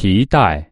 皮带。